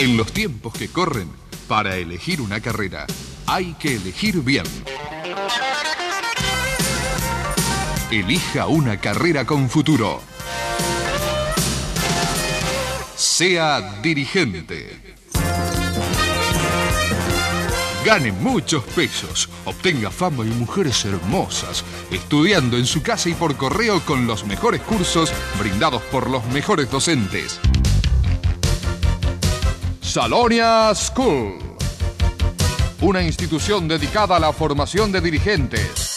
En los tiempos que corren, para elegir una carrera, hay que elegir bien. Elija una carrera con futuro. Sea dirigente. Gane muchos pesos, obtenga fama y mujeres hermosas, estudiando en su casa y por correo con los mejores cursos brindados por los mejores docentes. Salonia School, una institución dedicada a la formación de dirigentes.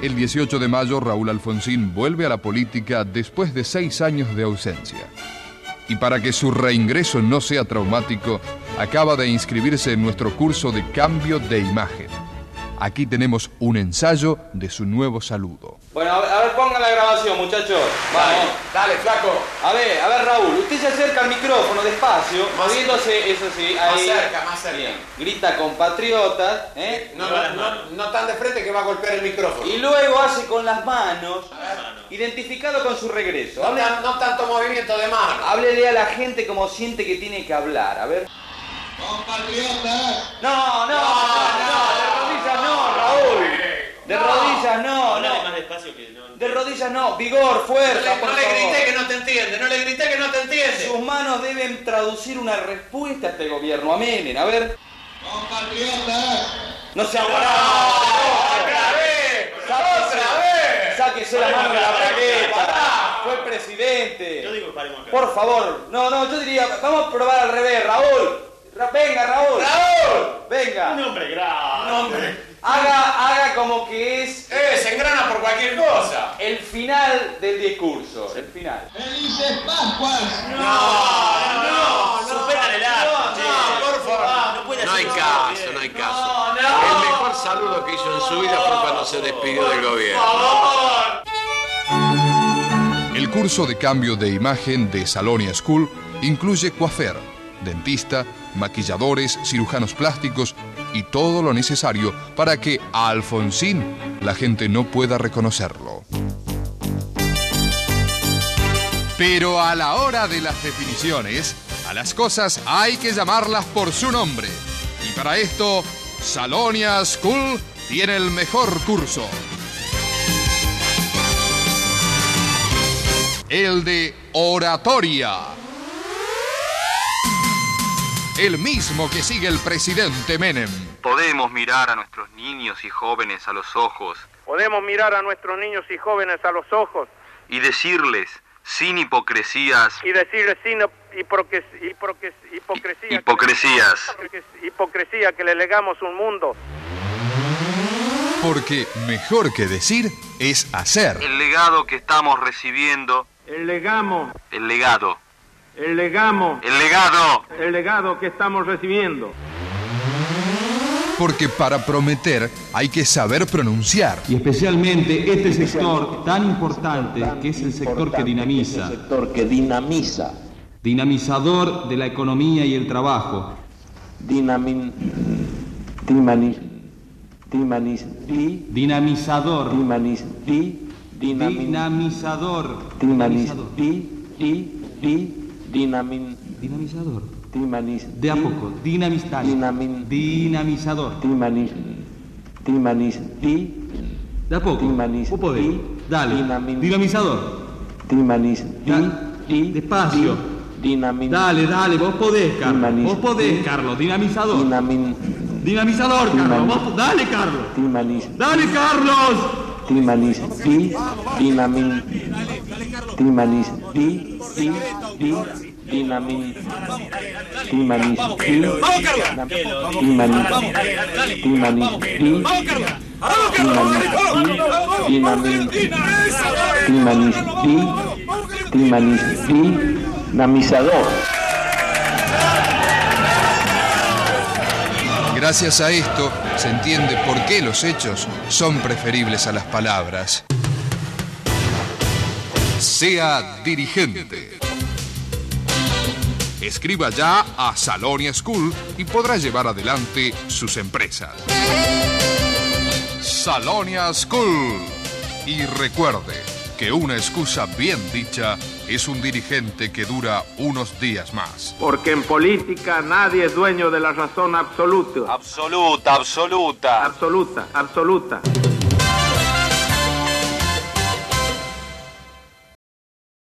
El 18 de mayo, Raúl Alfonsín vuelve a la política después de seis años de ausencia. Y para que su reingreso no sea traumático, acaba de inscribirse en nuestro curso de cambio de imagen. Aquí tenemos un ensayo de su nuevo saludo. Bueno, a ver, a ver, pongan la grabación, muchachos. Vamos. Dale, flaco. A ver, a ver, Raúl, usted se acerca al micrófono despacio, Más- moviéndose, eso sí, Más ahí. cerca, más cerca. Bien. Grita compatriotas, ¿eh? No, no, no, no tan de frente que va a golpear el micrófono. Y luego hace con las manos, identificado con su regreso. No, no tanto movimiento de mano. Háblele a la gente como siente que tiene que hablar, a ver. Compatriotas, No, no, no, no, de rodillas no, Raúl. De rodillas no, Hablale más no. despacio que no. De rodillas no, vigor, No fuerza, le, por no le grité que no te entiende, no le grité que no te entiende. Sus manos deben traducir una respuesta a este gobierno. Amén. A ver. compatriotas, No se ¡Otra vez! ¡Otra vez! Sáquese la mano de la bragueta. Fue presidente. Yo digo que paremos acá. Por favor. No, no, yo diría, vamos a probar al revés, Raúl. Ra- venga, Raúl. ¡Raúl! Venga. Un hombre grave. ¡Hombre! Haga, haga como que es ¡Eh, se engrana por cualquier cosa! el final del discurso. El final. felices Pascuas. ¡No, no! Suspendan el acto, No, no, por favor. No puede No hay caso, no hay caso. No, no. El mejor saludo que hizo en su vida fue cuando se despidió del ¡Por gobierno. favor! El curso de cambio de imagen de Salonia School incluye coafer, dentista, maquilladores, cirujanos plásticos y todo lo necesario para que a Alfonsín la gente no pueda reconocerlo. Pero a la hora de las definiciones, a las cosas hay que llamarlas por su nombre. Y para esto, Salonia School tiene el mejor curso. el de oratoria. El mismo que sigue el presidente Menem. Podemos mirar a nuestros niños y jóvenes a los ojos. Podemos mirar a nuestros niños y jóvenes a los ojos. Y decirles, sin hipocresías, y decirles sin hipocresía, hipocresías, que, hipocresía que le legamos un mundo. Porque mejor que decir es hacer. el legado que estamos recibiendo, el legamo el legado, el legamo. El legado, el legado que estamos recibiendo. Porque para prometer hay que saber pronunciar. Y especialmente este sector tan importante que es el sector que dinamiza, sector que dinamiza, dinamizador de la economía y el trabajo, dinamin, dimani, dimanis, di, dinamizador, dimanis, di, dinamizador, dimanis, dinamizador, di, di, di, dinamin, dinamizador. dimanis, De a poco, dinamistar, Dinamin- dinamizador. dimanis, dimanis, di, De a poco, Dimanis- vos podés. di- Dale, dinamin- dinamizador. dimanis, di, despacio. di, dinamin, Dale, dale, vos podés, Carlos. Vos podés, Carlos, dinamizador. dinamin, Dinamizador, Carlos. Vos, dale, Carlos. dimanis, Dale, Carlos. dimanis, di, dinamin, dimanis, di, dinamizador. Gracias a esto se entiende por qué los hechos son preferibles a las palabras. Sea dirigente. Escriba ya a Salonia School y podrá llevar adelante sus empresas. Salonia School. Y recuerde, que una excusa bien dicha es un dirigente que dura unos días más. Porque en política nadie es dueño de la razón absoluta. Absoluta, absoluta. Absoluta, absoluta.